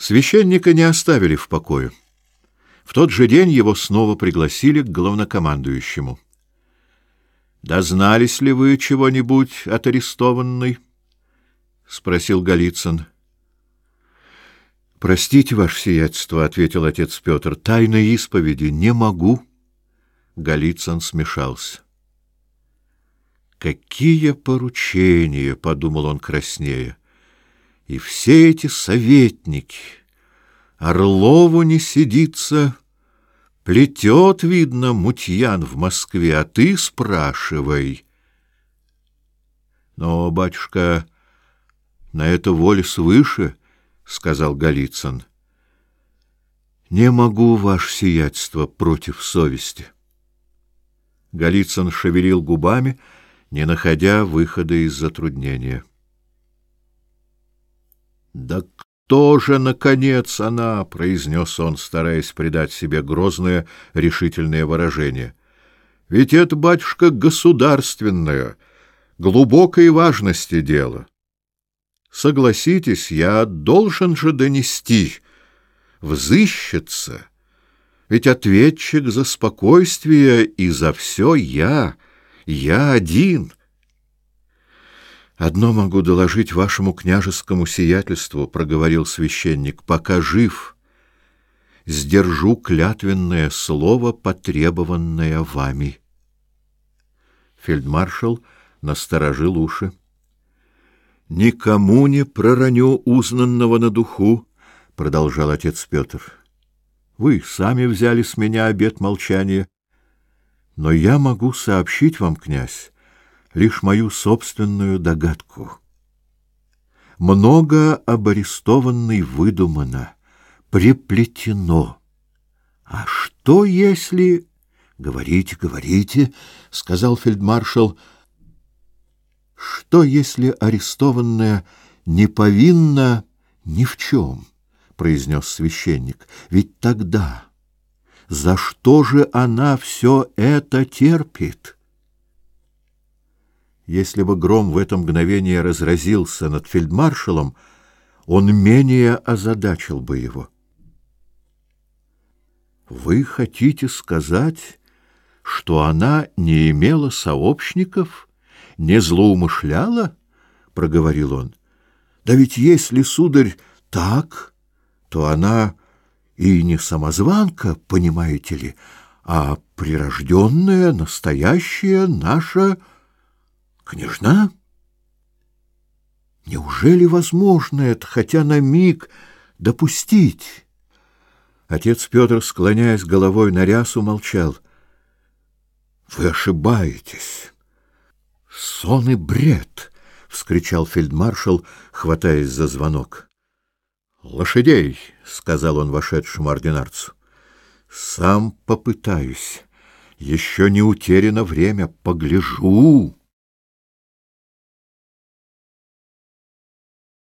Священника не оставили в покое. В тот же день его снова пригласили к главнокомандующему. «Дознались ли вы чего-нибудь от арестованной?» — спросил Голицын. «Простите, ваше сиятельство», — ответил отец Петр, — «тайной исповеди не могу». Голицын смешался. «Какие поручения!» — подумал он краснее и все эти советники. Орлову не сидится, плетет, видно, мутьян в Москве, а ты спрашивай. Но, батюшка, на это воля свыше, — сказал Голицын. Не могу, ваше сиятельство, против совести. Голицын шевелил губами, не находя выхода из затруднения. — да кто же наконец, она, — произнес он, стараясь придать себе грозное, решительное выражение. Ведь это, батюшка, государственное, глубокой важности дело. Согласитесь, я должен же донести, взыщется. Ведь ответчик за спокойствие и за все я, я один — Одно могу доложить вашему княжескому сиятельству, проговорил священник, пока жив, сдержу клятвенное слово, потребованное вами. Фельдмаршал насторожил уши. Никому не пророню узнанного на духу, продолжал отец Петр. Вы сами взяли с меня обет молчания, но я могу сообщить вам, князь, лишь мою собственную догадку. Много об арестованной выдумано, приплетено. А что если... — Говорите, говорите, — сказал фельдмаршал. — Что если арестованная не повинна ни в чем? — произнес священник. — Ведь тогда... За что же она все это терпит? — если бы гром в этом мгновении разразился над фельдмаршалом, он менее озадачил бы его. «Вы хотите сказать, что она не имела сообщников, не злоумышляла?» — проговорил он. «Да ведь если, сударь, так, то она и не самозванка, понимаете ли, а прирожденная, настоящая наша...» Княжна? Неужели возможно это хотя на миг допустить? Отец Петр, склоняясь головой на рясу, молчал. Вы ошибаетесь. Сон и бред, вскричал фельдмаршал, хватаясь за звонок. Лошадей, сказал он вошедшему ординарцу. Сам попытаюсь. Еще не утеряно время, погляжу.